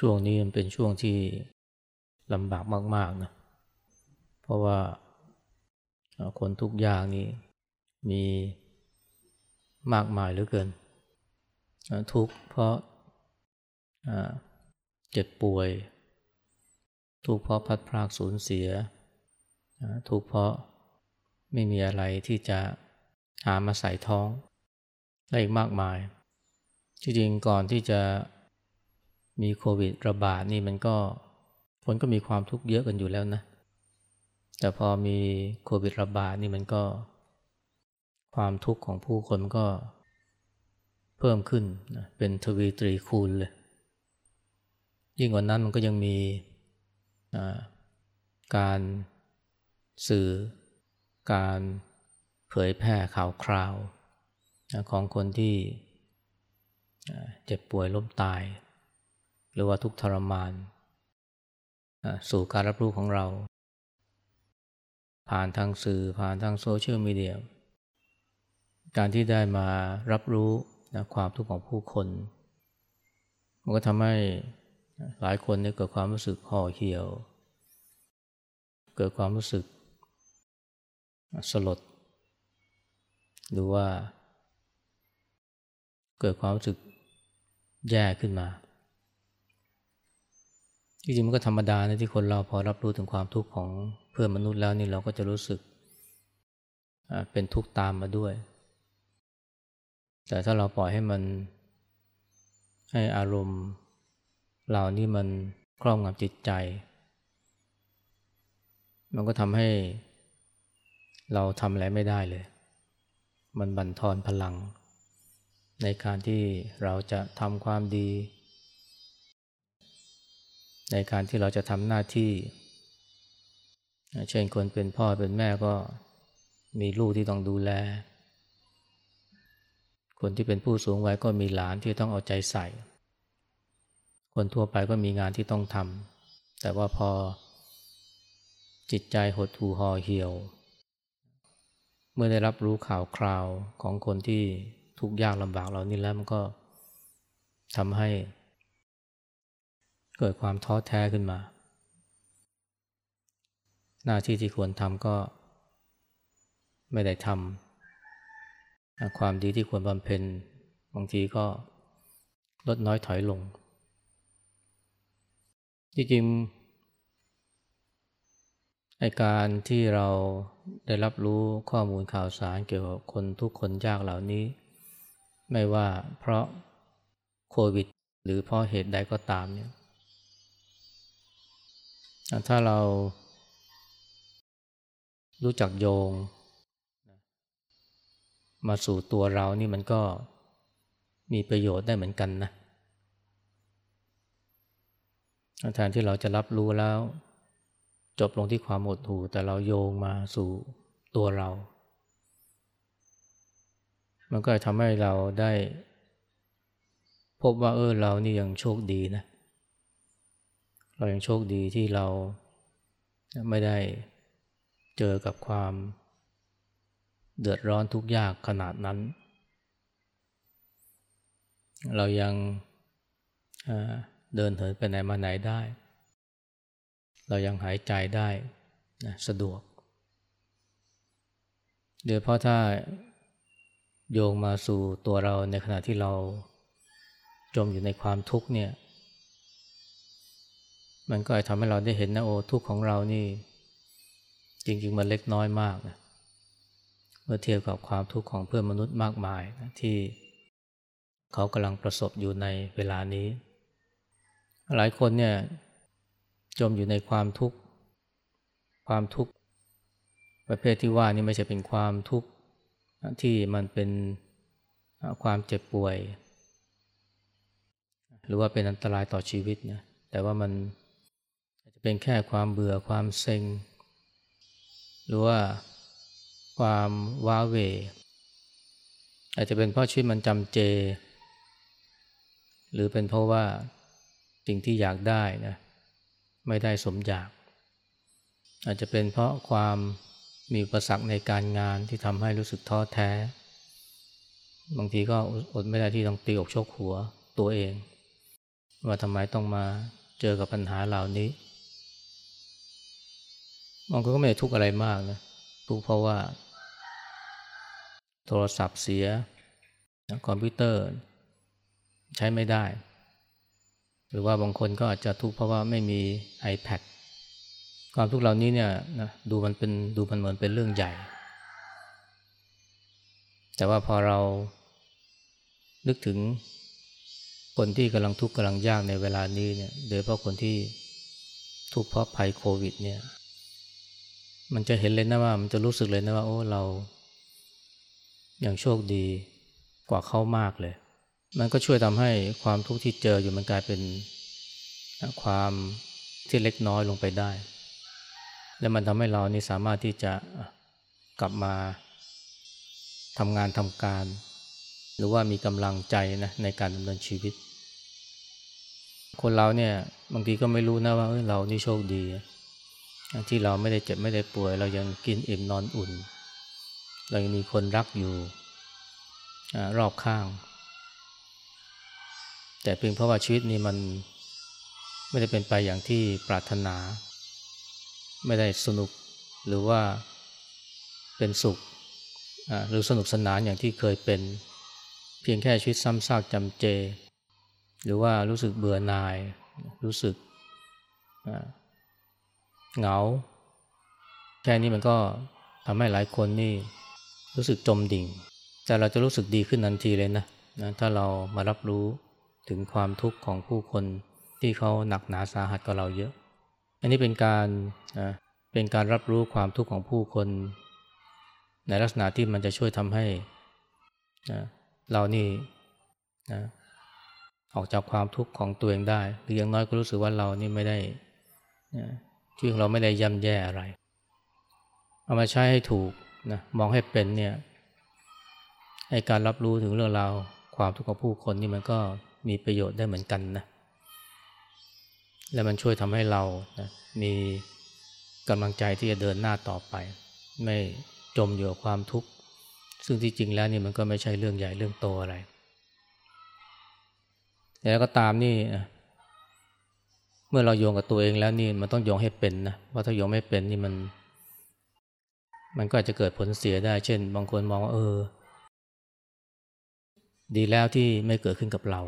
ช่วงนี้มันเป็นช่วงที่ลำบากมากๆนะ เพราะว่าคนทุกอย่างนี้มีมากมายเหลือเกิน ทุกเพราะเจ็บป่วย ทุกเพราะพัดพรากสูญเสีย ทุกเพราะไม่มีอะไรที่จะหามาใส่ท้อง และอีกมากมาย จริงๆก่อนที่จะ มีโควิดระบาดนี่มันก็คนก็มีความทุกข์เยอะกันอยู่แล้วนะ แต่พอมีโควิดระบาดนี่มันก็ ความทุกข์ของผู้คนก็เพิ่มขึ้นนะเป็นทวีตรีคูณเลย ยิ่งกว่านั้นมันก็ยังมีการสื่อการเผยแพร่ข่าวคราว ของคนที่เจ็บป่วยล้มตาย หรือว่าทุกทรมาน สู่การรับรู้ของเรา ผ่านทางสื่อผ่านทางโซเชียลมีเดียการที่ได้มารับรู้นะความทุกข์ของผู้คน มันก็ทำให้หลายคนเกิดความรู้สึกห่อเหี่ยว เกิดความรู้สึกสลด หรือว่า เกิดความรู้สึกแย่ขึ้นมา จริงๆมันก็ธรรมดานะที่คนเราพอรับรู้ถึงความทุกข์ของเพื่อนมนุษย์แล้วนี่เราก็จะรู้สึกเป็นทุกข์ตามมาด้วย แต่ถ้าเราปล่อยให้มันให้อารมณ์เหล่านี้มันครอบงำจิตใจ มันก็ทำให้เราทำอะไรไม่ได้เลย มันบั่นทอนพลัง ในการที่เราจะทำความดี ในการที่เราจะทำหน้าที่เช่นคนเป็นพ่อเป็นแม่ก็มีลูกที่ต้องดูแล คนที่เป็นผู้สูงวัยก็มีหลานที่ต้องเอาใจใส่ คนทั่วไปก็มีงานที่ต้องทำแต่ว่าพอจิตใจหดหู่ห่อเหี่ยว เมื่อได้รับรู้ข่าวคราวของคนที่ทุกข์ยากลำบากเหล่านี้แล้วมันก็ทำให้ เกิดความท้อแท้ขึ้นมา หน้าที่ที่ควรทำก็ไม่ได้ทำความดีที่ควรบำเพ็ญบางทีก็ลดน้อยถอยลง จริงไอการที่เราได้รับรู้ข้อมูลข่าวสารเกี่ยวกับคนทุกคนยากเหล่านี้ ไม่ว่าเพราะโควิด หรือเพราะเหตุใดก็ตามเนี่ย ถ้าเรารู้จักโยง มาสู่ตัวเรานี่มันก็มีประโยชน์ได้เหมือนกันนะแทนที่เราจะรับรู้แล้ว จบลงที่ความหมดหูแต่เราโยงมาสู่ตัวเรา มันก็ทำให้เราได้ พบว่าเออเรานี่ยังโชคดีนะ เรายังโชคดีที่เราไม่ได้เจอกับความเดือดร้อนทุกข์ยากขนาดนั้น เรายังเดินเหินไปไหนมาไหนได้ เรายังหายใจได้นะสะดวก โดยเพราะถ้าโยงมาสู่ตัวเราในขณะที่เราจมอยู่ในความทุกข์เนี่ย มันก็ทำให้เราได้เห็นนะโอ้ทุกข์ของเรานี่ จริง ๆ มันเล็กน้อยมากนะเมื่อเทียบกับความทุกข์ของเพื่อนมนุษย์มากมายนะที่เขากำลังประสบอยู่ในเวลานี้ หลายคนเนี่ยจมอยู่ในความทุกข์ ความทุกข์ ประเภทที่ว่านี่ไม่ใช่เป็นความทุกข์ที่มันเป็นความเจ็บป่วย หรือว่าเป็นอันตรายต่อชีวิตนะแต่ว่ามัน เป็นแค่ความเบื่อความเซ็ง หรือว่าความว้าเหวอาจจะเป็นเพราะชีวิตมันจำเจ หรือเป็นเพราะว่าสิ่งที่อยากได้นะไม่ได้สมอยาก อาจจะเป็นเพราะความมีอุปสรรคในการงานที่ทำให้รู้สึกท้อแท้ บางทีก็อดไม่ได้ที่ต้องตีอกชกหัวตัวเอง ว่าทำไมต้องมาเจอกับปัญหาเหล่านี้ บางคนก็ไม่ได้ทุกข์อะไรมากนะทุกข์เพราะว่า โทรศัพท์เสียคอมพิวเตอร์ใช้ไม่ได้ หรือว่าบางคนก็อาจจะทุกข์เพราะว่าไม่มี iPad ความทุกข์เหล่านี้เนี่ยนะดูมันเป็นดูมันเหมือนเป็นเรื่องใหญ่ แต่ว่าพอเรานึกถึงคนที่กำลังทุกข์กำลังยากในเวลานี้เนี่ยโดยเฉพาะคนที่ทุกข์เพราะภัยโควิดเนี่ย มันจะเห็นเลยนะว่ามันจะรู้สึกเลยนะว่า โอ้เราอย่างโชคดีกว่าเขามากเลย มันก็ช่วยทำให้ความทุกข์ที่เจออยู่มันกลายเป็นความที่เล็กน้อยลงไปได้ และมันทำให้เรานี่สามารถที่จะกลับมาทำงานทำการ หรือว่ามีกำลังใจนะในการดำเนินชีวิต คนเราเนี่ยบางทีก็ไม่รู้นะว่าเเรานี่โชคดี ที่เราไม่ได้เจ็บไม่ได้ป่วย เรายังกินอิ่มนอนอุ่น เรายังมีคนรักอยู่อรอบข้าง แต่เพียงเพราะว่าชีวิตนี้มันไม่ได้เป็นไปอย่างที่ปรารถนา ไม่ได้สนุกหรือว่าเป็นสุขหรือสนุกสนานอย่างที่เคยเป็น เพียงแค่ชีวิตซ้ำซากจำเจ หรือว่ารู้สึกเบื่อหน่าย รู้สึก เหงา แค่นี้มันก็ทำให้หลายคนนี่รู้สึกจมดิ่ง แต่เราจะรู้สึกดีขึ้นทันทีเลยนะนะถ้าเรามารับรู้ถึงความทุกข์ของผู้คนที่เขาหนักหนาสาหัสกว่าเราเยอะ อันนี้เป็นการนะเป็นการรับรู้ความทุกข์ของผู้คน ในลักษณะที่มันจะช่วยทำให้นะเรานี่นะออกจากความทุกข์ของตัวเองได้ หรืออย่างน้อยก็รู้สึกว่าเรานี่ไม่ได้นะ ชีวิตของเราไม่ได้ย่ำแย่อะไร เอามาใช้ให้ถูกนะมองให้เป็นเนี่ยให้การรับรู้ถึงเรื่องราวความทุกข์ของผู้คนนี่มันก็มีประโยชน์ได้เหมือนกันนะและมันช่วยทำให้เรานะมีกำลังใจที่จะเดินหน้าต่อไป ไม่จมอยู่กับความทุกข์ ซึ่งที่จริงแล้วนี่มันก็ไม่ใช่เรื่องใหญ่เรื่องโตอะไร แล้วก็ตามนี่ เมื่อเราโยงกับตัวเองแล้วนี่มันต้องโยงให้เป็นนะว่าถ้าโยงไม่เป็นนี่มัน มันก็อาจจะเกิดผลเสียได้ เช่น บางคนมองว่าเออ ดีแล้วที่ไม่เกิดขึ้นกับเรา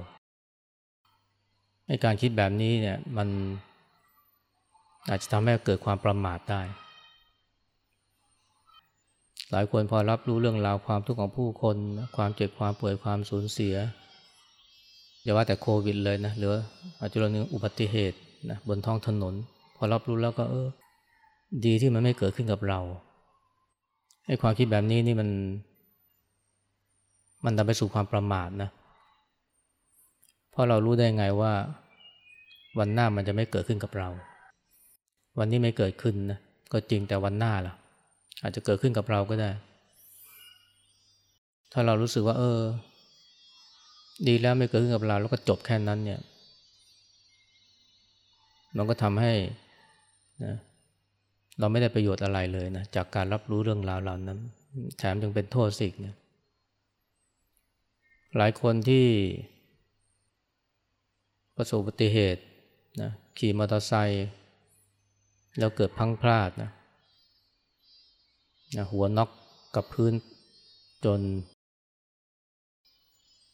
ในการคิดแบบนี้เนี่ยมันอาจจะทำให้เกิดความประมาทได้ หลายคนพอรับรู้เรื่องราวความทุกข์ของผู้คน ความเจ็บความป่วยความสูญเสียอย่าว่าแต่โควิดเลยนะหรืออาจจะเรื่องอุบัติเหตุ นะบนท้องถนน พอรับรู้แล้วก็เออ ดีที่มันไม่เกิดขึ้นกับเราไอ้ความคิดแบบนี้นี่มัน มันนำไปสู่ความประมาทนะเพราะเรารู้ได้ไงว่า วันหน้ามันจะไม่เกิดขึ้นกับเรา วันนี้ไม่เกิดขึ้นนะก็จริงแต่วันหน้าล่ะ อาจจะเกิดขึ้นกับเราก็ได้ ถ้าเรารู้สึกว่า เออ ดีแล้วไม่เกิดขึ้นกับเรา แล้วก็จบแค่นั้นเนี่ย มันก็ทำให้นะเราไม่ได้ประโยชน์อะไรเลยนะจากการรับรู้เรื่องราวเหล่านั้นแถมยังเป็นโทษสิกเนี่ยหลายคนที่ประสบอุบัติเหตุนะขี่มอเตอร์ไซค์แล้วเกิดพังพลาดนะนะหัวน็อกกับพื้นจน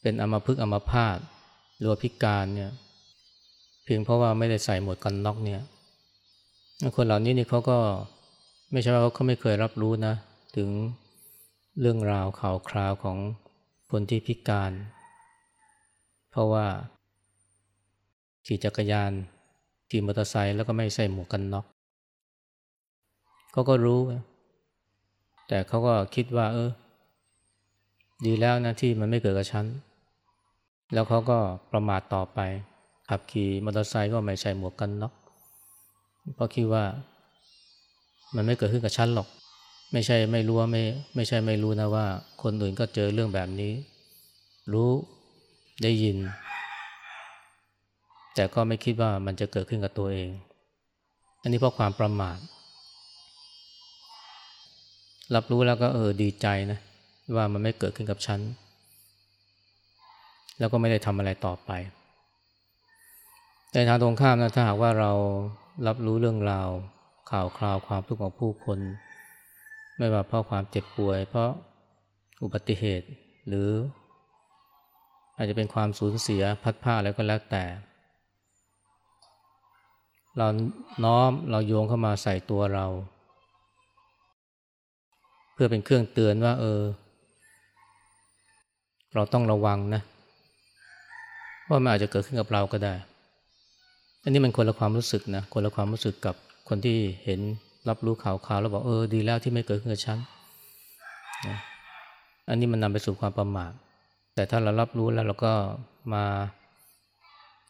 เป็นอมพึกอมพาดหรือพิการเนี่ย พียงเพราะว่าไม่ได้ใส่หมวกกันน็อกเนี่ยคนเหล่านี้นี่เขาก็ไม่ใช่ว่าเขาไม่เคยรับรู้นะ ถึงเรื่องราวข่าวคราวของคนที่พิการ เพราะว่า ขี่จักรยานขี่มอเตอร์ไซค์แล้วก็ไม่ใส่หมวกกันน็อกเขาก็รู้ แต่เขาก็คิดว่า เออ ดีแล้วนะที่มันไม่เกิดกับฉัน แล้วเขาก็ประมาทต่อไป ขับขี่มอเตอร์ไซค์ก็ไม่ใส่หมวกกันน็อกเพราะคิดว่ามันไม่เกิดขึ้นกับฉันหรอก ไม่ใช่ไม่รู้ว่าไม่ไม่ใช่ไม่รู้นะว่า คนอื่นก็เจอเรื่องแบบนี้ รู้ได้ยิน แต่ก็ไม่คิดว่ามันจะเกิดขึ้นกับตัวเอง อันนี้เพราะความประมาทรับรู้แล้วก็เออดีใจนะว่ามันไม่เกิดขึ้นกับฉัน แล้วก็ไม่ได้ทำอะไรต่อไป แต่ทางตรงข้ามนะถ้าหากว่าเรารับรู้เรื่องราว ข่าวคราวความทุกข์ของผู้คน ไม่ว่าเพราะความเจ็บป่วย เพราะอุบัติเหตุ หรือ อาจจะเป็นความสูญเสียพัดผ้าอะไรก็แล้วแต่ เราน้อมเราโยงเข้ามาใส่ตัวเรา เพื่อเป็นเครื่องเตือนว่า เออ เราต้องระวังนะว่ามันอาจจะเกิดขึ้นกับเราก็ได้ อันนี้มันคนละความรู้สึกนะคนละความรู้สึกกับคนที่เห็นรับรู้ข่าวข่าวแล้วบอกเออดีแล้วที่ไม่เกิดขึ้นกับฉันนะอันนี้มันนำไปสู่ความประมาทแต่ถ้าเรารับรู้แล้วเราก็มา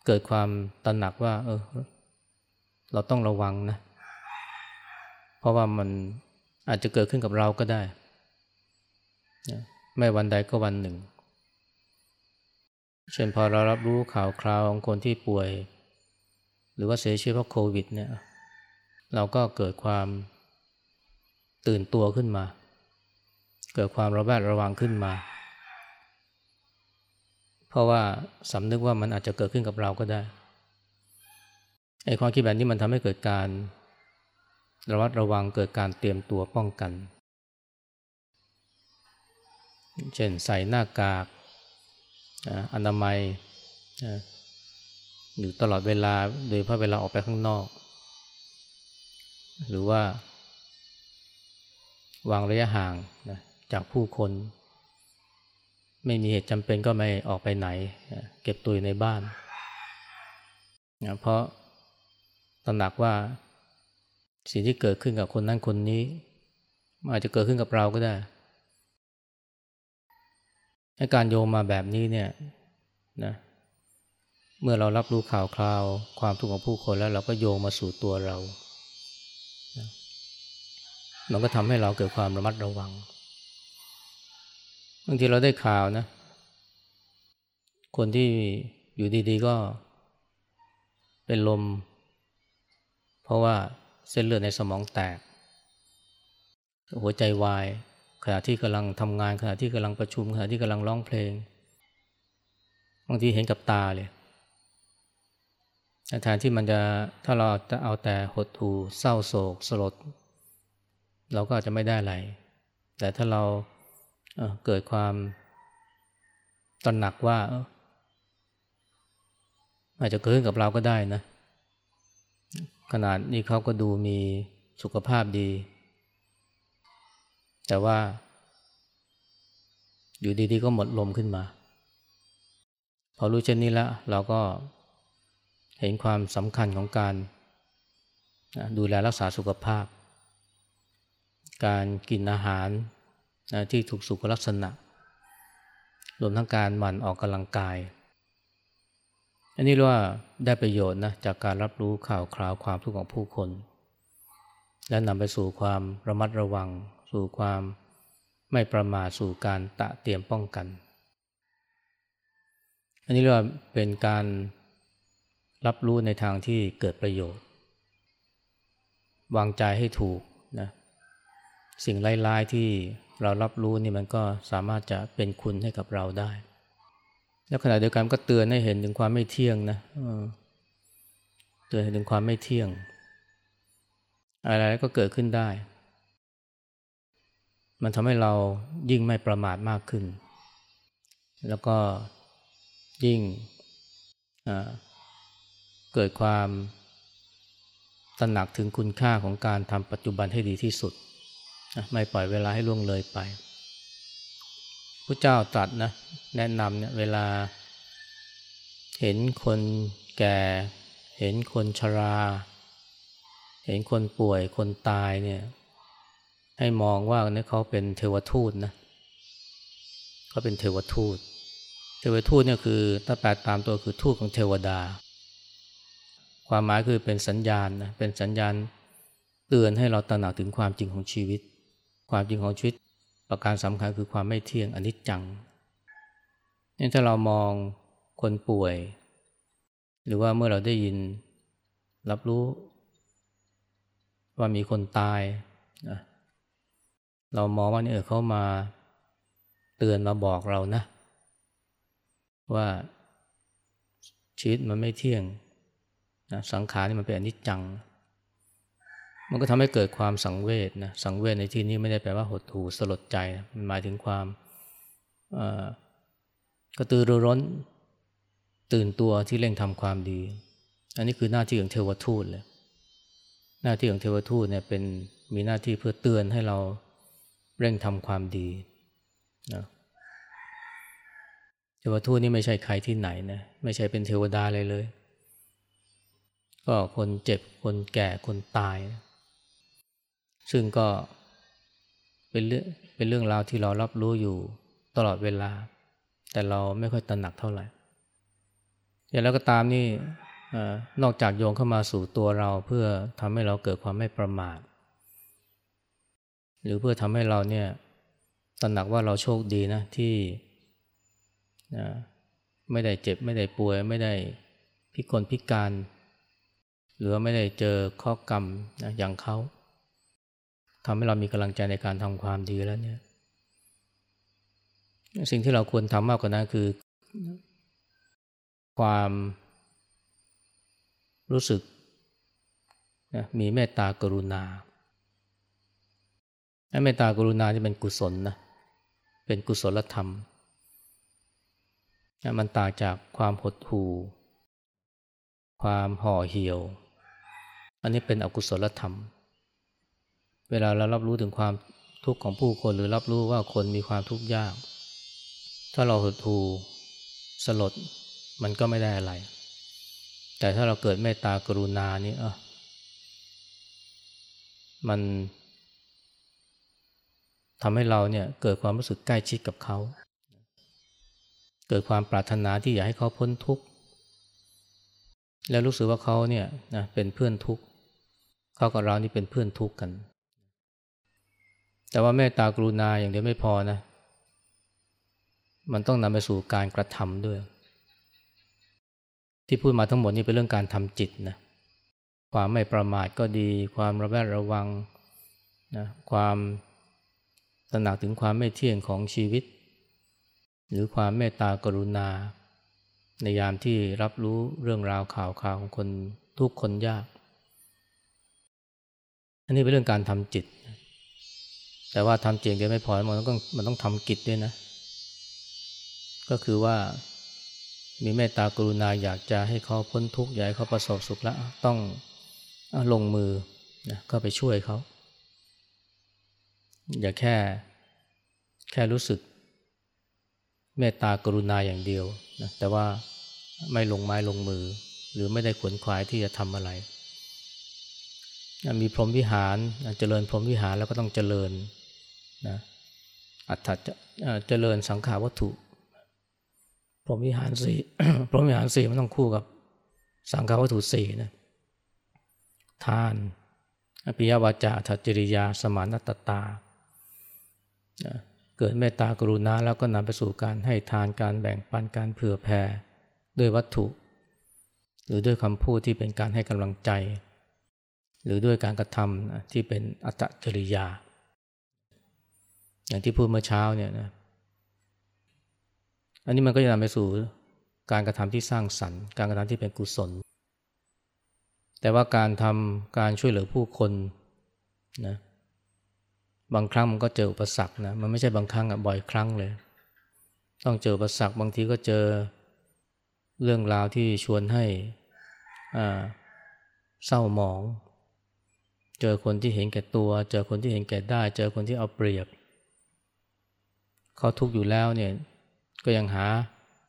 เกิดความตระหนักว่า เออ เราต้องระวังนะ เพราะว่ามันอาจจะเกิดขึ้นกับเราก็ได้ไม่วันใดก็วันหนึ่ง เช่นพอเรารับรู้ข่าวคราวของคนที่ป่วย หรือว่าเสียชีวิตเพราะโควิดเนี่ยเราก็เกิดความตื่นตัวขึ้นมา เกิดความระแวดระวังขึ้นมา เพราะว่าสำนึกว่ามันอาจจะเกิดขึ้นกับเราก็ได้ไอ้ความคิดแบบนี้มันทำให้เกิดการระวัดระวังเกิดการเตรียมตัวป้องกัน เช่นใส่หน้ากากอนามัย อยู่ตลอดเวลาโดยเพราะเวลาออกไปข้างนอก หรือว่าวางระยะห่างนะจากผู้คน ไม่มีเหตุจำเป็นก็ไม่ออกไปไหน เก็บตัวอยู่ในบ้านนะเพราะตระหนักว่าสิ่งที่เกิดขึ้นกับคนนั้นคนนี้อาจจะเกิดขึ้นกับเราก็ได้การโยงมาแบบนี้เนี่ยนะ เมื่อเรารับรู้ข่าวคราว ความทุกข์ของผู้คนแล้วเราก็โยงมาสู่ตัวเรา มันก็ทำให้เราเกิดความระมัดระวัง บางทีเราได้ข่าวนะ คนที่อยู่ดีๆก็เป็นลม เพราะว่าเส้นเลือดในสมองแตก หัวใจวายขณะที่กำลังทำงานขณะที่กำลังประชุมขณะที่กำลังร้องเพลง บางทีเห็นกับตาเลย แทนที่มันจะถ้าเราจะเอาแต่หดหู่เศร้าโศกสลด เราก็อาจจะไม่ได้อะไร แต่ถ้าเราเเกิดความตระหนักว่าอาจจะเกิดขึ้นกับเราก็ได้นะ ขนาดนี้เขาก็ดูมีสุขภาพดี แต่ว่า อยู่ดีๆก็หมดลมขึ้นมา พอรู้เช่นนี้แล้วเราก็ เห็นความสำคัญของการดูแลรักษาสุขภาพ การกินอาหารที่ถูกสุขลักษณะ รวมทั้งการหมั่นออกกำลังกาย อันนี้เรียกว่าได้ประโยชน์นะจากการรับรู้ข่าวคราวความทุกข์ของผู้คน และนำไปสู่ความระมัดระวัง สู่ความไม่ประมาทสู่การตะเตรียมป้องกัน อันนี้เรียกว่าเป็นการ รับรู้ในทางที่เกิดประโยชน์ วางใจให้ถูกนะสิ่งไร้ายที่เรารับรู้นี่มันก็สามารถจะเป็นคุณให้กับเราได้ แล้วขณะเดียวกันก็เตือนให้เห็นถึงความไม่เที่ยงนะเตือนให้ถึงความไม่เที่ยง อะไรก็เกิดขึ้นได้ มันทำให้เรายิ่งไม่ประมาทมากขึ้น แล้วก็ยิ่ง เกิดความตระหนักถึงคุณค่าของการทำปัจจุบันให้ดีที่สุดไม่ปล่อยเวลาให้ล่วงเลยไปพระเจ้าตรัสนะแนะนำเนี่ยเวลา เห็นคนแก่ เห็นคนชรา เห็นคนป่วยคนตายเนี่ยให้มองว่าเนี่ยเขาเป็นเทวทูตนะเขาเป็นเทวทูต เทวทูตเนี่ยคือถ้าแปลตามตัวคือทูตของเทวดา ความหมายคือเป็นสัญญาณนะเป็นสัญญาณเตือนให้เราตระหนักถึงความจริงของชีวิต ความจริงของชีวิต ประการสำคัญคือความไม่เที่ยงอนิจจังนี่ถ้าเรามองคนป่วย หรือว่าเมื่อเราได้ยินรับรู้ ว่ามีคนตายนะเรามองว่านี่เออเขามาเตือนมาบอกเรานะ ว่าชีวิตมันไม่เที่ยง นะสังขารนี่มันเป็นอนิจจัง มันก็ทำให้เกิดความสังเวชนะสังเวชในที่นี้ไม่ได้แปลว่าหดหู่สลดใจนะมันหมายถึงความกระตือรือร้นตื่นตัวที่เร่งทำความดี อันนี้คือหน้าที่ของเทวทูตเลยหน้าที่ของเทวทูตเนี่ยเป็นมีหน้าที่เพื่อเตือนให้เราเร่งทำความดีนะเทวทูตนี่ไม่ใช่ใครที่ไหนนะไม่ใช่เป็นเทวดาเลยเลย ก็คนเจ็บคนแก่คนตาย ซึ่งก็เป็นเรื่องเป็นเรื่องราวที่เรารับรู้อยู่ตลอดเวลา แต่เราไม่ค่อยตระหนักเท่าไหร่อย่างแล้วก็ตามนี่นอกจากโยงเข้ามาสู่ตัวเราเพื่อทำให้เราเกิดความไม่ประมาท หรือเพื่อทำให้เราเนี่ยตระหนักว่าเราโชคดีนะที่นะไม่ได้เจ็บไม่ได้ป่วยไม่ได้พิกลพิการ หรือไม่ได้เจอข้อกรรมนะอย่างเขาทำให้เรามีกำลังใจในการทำความดีแล้วเนี่ย สิ่งที่เราควรทำมากกว่านั้นคือ ความรู้สึกนะมีเมตตากรุณาเมตตากรุณาที่เป็นกุศลนะเป็นกุศลธรรมมันต่างจากความหดหู่ ความห่อเหี่ยว อันนี้เป็นอกุศลธรรม เวลาเรารับรู้ถึงความทุกข์ของผู้คนหรือรับรู้ว่าคนมีความทุกข์ยาก ถ้าเราหดหู่สลดมันก็ไม่ได้อะไร แต่ถ้าเราเกิดเมตตากรุณานี่เออมันทำให้เราเนี่ยเกิดความรู้สึกใกล้ชิดกับเขา เกิดความปรารถนาที่อยากให้เขาพ้นทุกข์ แล้วรู้สึกว่าเขาเนี่ยนะเป็นเพื่อนทุกข์เขากับเรานี่เป็นเพื่อนทุกข์กัน แต่ว่าเมตตากรุณาอย่างเดียวไม่พอนะ มันต้องนำไปสู่การกระทำด้วย ที่พูดมาทั้งหมดนี่เป็นเรื่องการทำจิตนะความไม่ประมาทก็ดี ความระแวดระวังนะความตระหนักถึงความไม่เที่ยงของชีวิต หรือความเมตตากรุณา ในยามที่รับรู้เรื่องราวข่าวข่าวของคนทุกคนยาก อันนี้เป็นเรื่องการทำจิต แต่ว่าทำจริงเดียวไม่พอมันต้องมันต้องทำกิจด้วยนะ ก็คือว่ามีเมตตากรุณาอยากจะให้เขาพ้นทุกข์อยากให้เขาประสบสุขแล้วต้องลงมือนะก็ไปช่วยเขา อย่าแค่แค่รู้สึก เมตตากรุณาอย่างเดียวนะแต่ว่าไม่ลงไม้ลงมือ หรือไม่ได้ขวนขวายที่จะทำอะไร มีพรหมวิหารเจริญพรหมวิหารแล้วก็ต้องเจริญนะอัตถจะเจริญสังขาวัตถุ พรหมวิหารสี่พรหมวิหารสี่มันต้องคู่กับสังขาวัตถุสี่นะทานอภิยวาจาทัจริยา สมานตตา เกิดเมตตากรุณาแล้วก็นำไปสู่การให้ทานการแบ่งปันการเผื่อแผ่ด้วยวัตถุ หรือด้วยคำพูดที่เป็นการให้กำลังใจ หรือด้วยการกระทำที่เป็นอัตจริยา อย่างที่พูดเมื่อเช้าเนี่ยนะอันนี้มันก็จะนำไปสู่การกระทำที่สร้างสรรค์ การกระทำที่เป็นกุศล แต่ว่าการทำการช่วยเหลือผู้คนนะ บางครั้งมันก็เจออุปสรรคนะมันไม่ใช่บางครั้งอะบ่อยครั้งเลย ต้องเจออุปสรรคบางทีก็เจอเรื่องราวที่ชวนให้เศร้าหมอง เจอคนที่เห็นแก่ตัว เจอคนที่เห็นแก่ได้ เจอคนที่เอาเปรียบเขาทุกข์อยู่แล้วเนี่ยก็ยังหา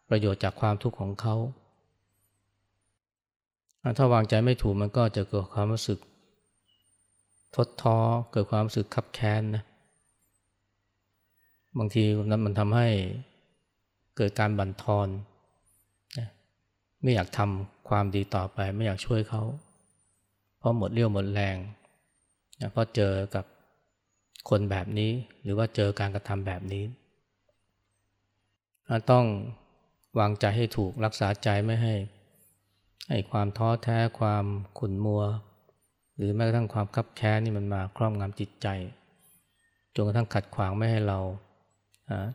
ประโยชน์จากความทุกข์ของเขาถ้าวางใจไม่ถูกมันก็จะเกิดความรู้สึก ทดท้อเกิดความรู้สึกขับแค้นนะบางทีนั้นมันทำให้เกิดการบั่นทอนนะไม่อยากทำความดีต่อไป ไม่อยากช่วยเขาเพราะหมดเรี่ยวหมดแรงนะเพราะเจอกับคนแบบนี้ หรือว่าเจอการกระทำแบบนี้ ต้องวางใจให้ถูกรักษาใจไม่ให้ให้ความท้อแท้ความขุ่นมัว หรือแม้กระทั่งความคับแค้นนี่มันมาครอบงำจิตใจจนกระทั่งขัดขวางไม่ให้เรา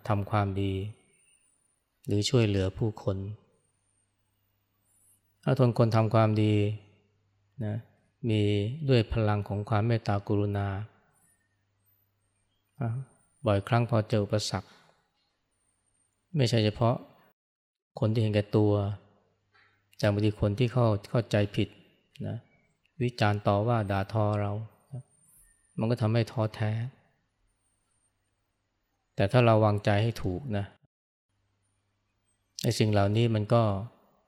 ทำความดี หรือช่วยเหลือผู้คนถ้าทนคนทำความดีนะมีด้วยพลังของความเมตตากรุณา บ่อยครั้งพอเจออุปสรรคไม่ใช่เฉพาะคนที่เห็นแก่ตัวแต่บางทีคนที่เข้าเข้าใจผิดนะ วิจารณ์ต่อว่าด่าทอเรา มันก็ทำให้ท้อแท้ แต่ถ้าเราวางใจให้ถูกนะไอ้สิ่งเหล่านี้มันก็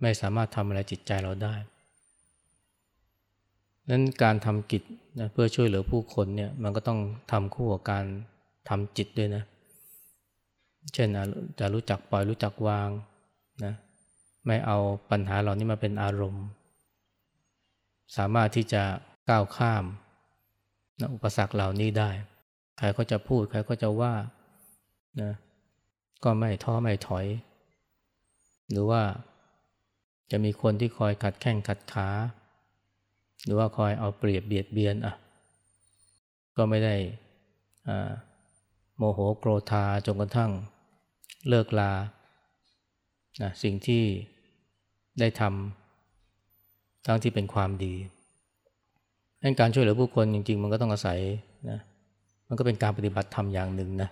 ไม่สามารถทำอะไรจิตใจเราได้นั้นการทำกิจนะเพื่อช่วยเหลือผู้คนเนี่ยมันก็ต้องทำคู่กับการทำจิตด้วยนะ เช่นจะรู้จักปล่อยรู้จักวางนะไม่เอาปัญหาเหล่านี้มาเป็นอารมณ์ สามารถที่จะก้าวข้ามนะอุปสรรคเหล่านี้ได้ ใครก็จะพูด ใครก็จะว่านะก็ไม่ท้อไม่ถอย หรือว่าจะมีคนที่คอยขัดแข้งขัดขา หรือว่าคอยเอาเปรียบเบียดเบียนอะ ก็ไม่ได้โมโหโกรธาจนกระทั่งเลิกลานะสิ่งที่ได้ทำ ทั้งที่เป็นความดีดังการช่วยเหลือผู้คนจริง ๆ มันก็ต้องอาศัยนะมันก็เป็นการปฏิบัติธรรมอย่างหนึ่งนะ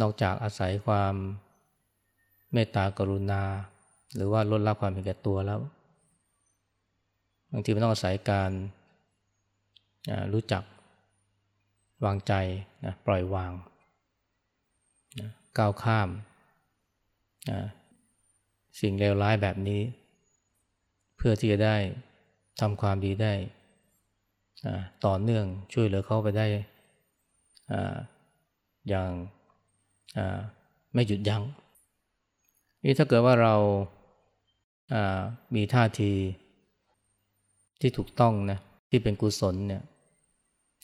นอกจากอาศัยความเมตตากรุณา หรือว่าลดละความเห็นแก่ตัวแล้วบางทีมันต้องอาศัยการรู้จักวางใจนะปล่อยวางนะก้าวข้ามนะสิ่งเลวร้ายแบบนี้ พื่อที่จะได้ทำความดีได้ต่อเนื่องช่วยเหลือเขาไปได้อย่างไม่หยุดยัง้งนี่ถ้าเกิดว่าเรามีท่าทีที่ถูกต้องนะที่เป็นกุศลเนี่ย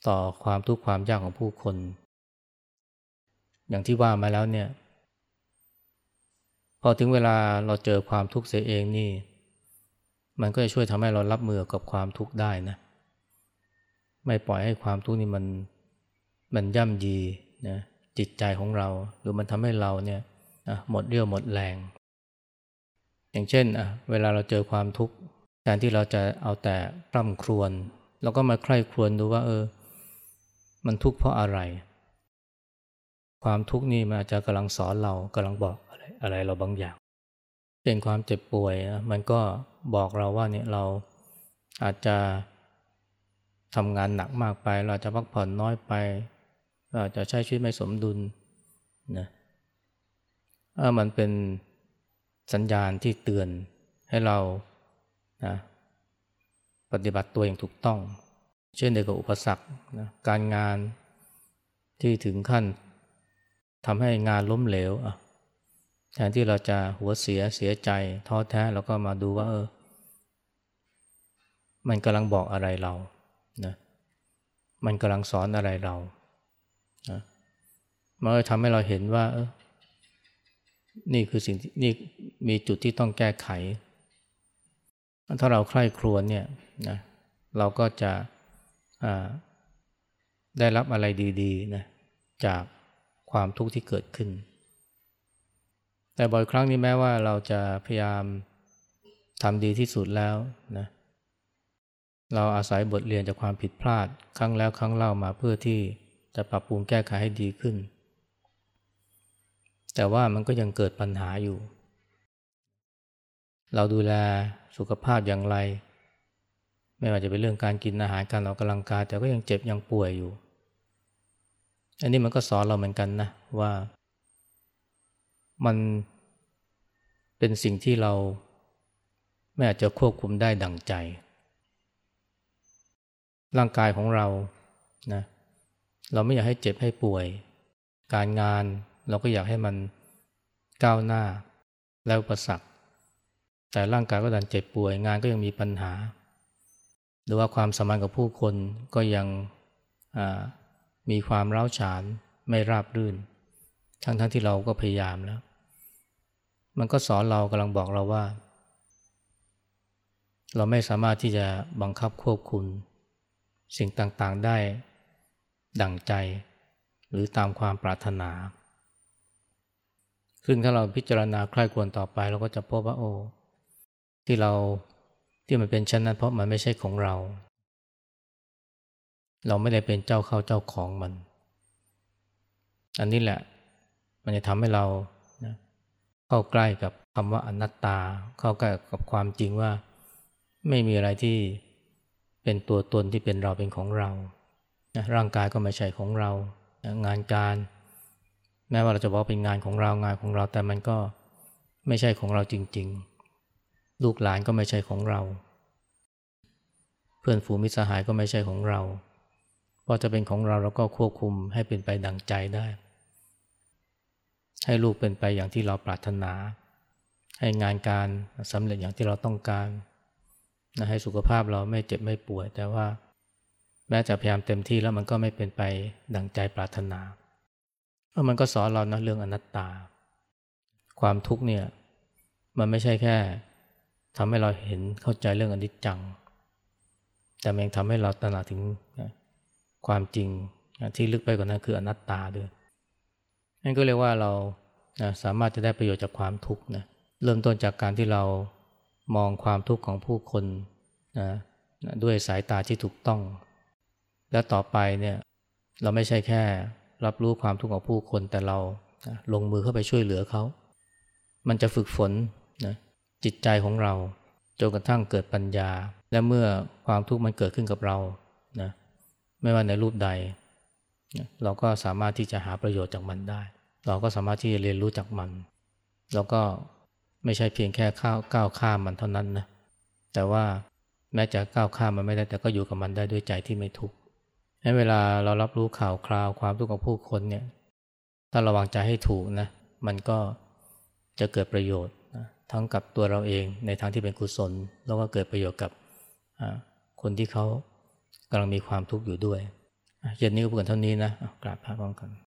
ต่อความทุกข์ความยากของผู้คน อย่างที่ว่ามาแล้วเนี่ย พอถึงเวลาเราเจอความทุกข์เสียเองนี่ มันก็จะช่วยทำให้เรารับมือกับความทุกข์ได้นะไม่ปล่อยให้ความทุกข์นี่มันมันย่ำยีนะจิตใจของเรา หรือมันทำให้เราเนี่ยหมดเรี่ยวหมดแรง อย่างเช่นอะเวลาเราเจอความทุกข์แทนที่เราจะเอาแต่กล่ำครวญเราก็มาใคร่ครวญดูว่า เออ มันทุกข์เพราะอะไร ความทุกข์นี่มันอาจจะกำลังสอนเรากำลังบอกอะไรอะไรเราบางอย่าง เป็นความเจ็บป่วยนะมันก็ บอกเราว่าเนี่ยเราอาจจะทำงานหนักมากไป เราจะพักผ่อนน้อยไป เราจะใช้ชีวิตไม่สมดุลนะมันเป็นสัญญาณที่เตือนให้เรานะปฏิบัติตัวอย่างถูกต้อง เช่นเดียวกับอุปสรรคนะการงานที่ถึงขั้นทำให้งานล้มเหลวอะ แทนที่เราจะหัวเสียเสียใจท้อแท้เราก็มาดูว่าเออ มันกำลังบอกอะไรเรานะมันกำลังสอนอะไรเรานะมันก็ทำให้เราเห็นว่า เออ นี่คือสิ่งนี่มีจุดที่ต้องแก้ไข ถ้าเราใคร่ครวญเนี่ยนะเราก็จะได้รับอะไรดี ๆ นะ จากความทุกข์ที่เกิดขึ้น แต่บ่อยครั้งนี้แม้ว่าเราจะพยายามทำดีที่สุดแล้วนะเราอาศัยบทเรียนจากความผิดพลาด ครั้งแล้วครั้งเล่ามาเพื่อที่จะปรับปรุงแก้ไขให้ดีขึ้น แต่ว่ามันก็ยังเกิดปัญหาอยู่ เราดูแลสุขภาพอย่างไร ไม่ว่าจะเป็นเรื่องการกินอาหารการออกกำลังกายแต่ก็ยังเจ็บยังป่วยอยู่ อันนี้มันก็สอนเราเหมือนกันนะว่า มันเป็นสิ่งที่เราไม่อาจจะควบคุมได้ดั่งใจ ร่างกายของเรานะเราไม่อยากให้เจ็บให้ป่วย การงานเราก็อยากให้มันก้าวหน้าแล้วประสักแต่ร่างกายก็ดันเจ็บป่วยงานก็ยังมีปัญหา หรือว่าความสัมพันธ์กับผู้คนก็ยังมีความร้าวฉานไม่ราบรื่น ทั้งๆทที่เราก็พยายามแล้ว มันก็สอนเรากำลังบอกเราว่า เราไม่สามารถที่จะบังคับควบคุมสิ่งต่างๆได้ดั่งใจหรือตามความปรารถนา ซึ่งถ้าเราพิจารณาใคร่ควรต่อไปเราก็จะพบว่าโอ้ที่เราที่มันเป็นเช่นนั้นเพราะมันไม่ใช่ของเรา เราไม่ได้เป็นเจ้าเข้าเจ้าของมัน อันนี้แหละ มันจะทำให้เรา เข้าใกล้กับคำว่าอนัตตา เข้าใกล้กับความจริงว่า ไม่มีอะไรที่เป็นตัวตนที่เป็นเราเป็นของเรานะร่างกายก็ไม่ใช่ของเรา งานการ แม้ว่าเราจะบอกเป็นงานของเรางานของเรา แต่มันก็ไม่ใช่ของเราจริง ๆ ลูกหลานก็ไม่ใช่ของเรา เพื่อนฝูงมิตรสหายก็ไม่ใช่ของเราพอจะเป็นของเราเราก็ควบคุมให้เป็นไปดังใจได้ ให้ลูกเป็นไปอย่างที่เราปรารถนา ให้งานการสำเร็จอย่างที่เราต้องการนะให้สุขภาพเราไม่เจ็บไม่ป่วย แต่ว่าแม้จะพยายามเต็มที่แล้วมันก็ไม่เป็นไปดังใจปรารถนาเพราะมันก็สอนเรานะเรื่องอนัตตา ความทุกข์เนี่ยมันไม่ใช่แค่ทำให้เราเห็นเข้าใจเรื่องอนิจจัง แต่มันยังทำให้เราตระหนักถึงความจริงที่ลึกไปกว่านั้นคืออนัตตาด้วย นั่นก็เรียกว่าเรานะสามารถจะได้ประโยชน์จากความทุกข์นะเริ่มต้นจากการที่เรามองความทุกข์ของผู้คนนะด้วยสายตาที่ถูกต้อง และต่อไปเนี่ยเราไม่ใช่แค่รับรู้ความทุกข์ของผู้คนแต่เรานะลงมือเข้าไปช่วยเหลือเขา มันจะฝึกฝนนะจิตใจของเราจนกระทั่งเกิดปัญญา และเมื่อความทุกข์มันเกิดขึ้นกับเรานะไม่ว่าในรูปใด เราก็สามารถที่จะหาประโยชน์จากมันได้ เราก็สามารถที่จะเรียนรู้จากมัน แล้วก็ไม่ใช่เพียงแค่ข้าวก้าวข้ามมันเท่านั้นนะแต่ว่าแม้จะก้าวข้ามมันไม่ได้แต่ก็อยู่กับมันได้ด้วยใจที่ไม่ทุกข์ให้เวลาเรารับรู้ข่าวคราวความทุกข์ของผู้คนเนี่ยถ้าระวังใจให้ถูกนะมันก็จะเกิดประโยชน์นะทั้งกับตัวเราเองในทางที่เป็นกุศล แล้วก็เกิดประโยชน์กับคนที่เขากำลังมีความทุกข์อยู่ด้วย เย็นนี้ก็พูดกันเท่านี้นะกราบพระพร้อมกัน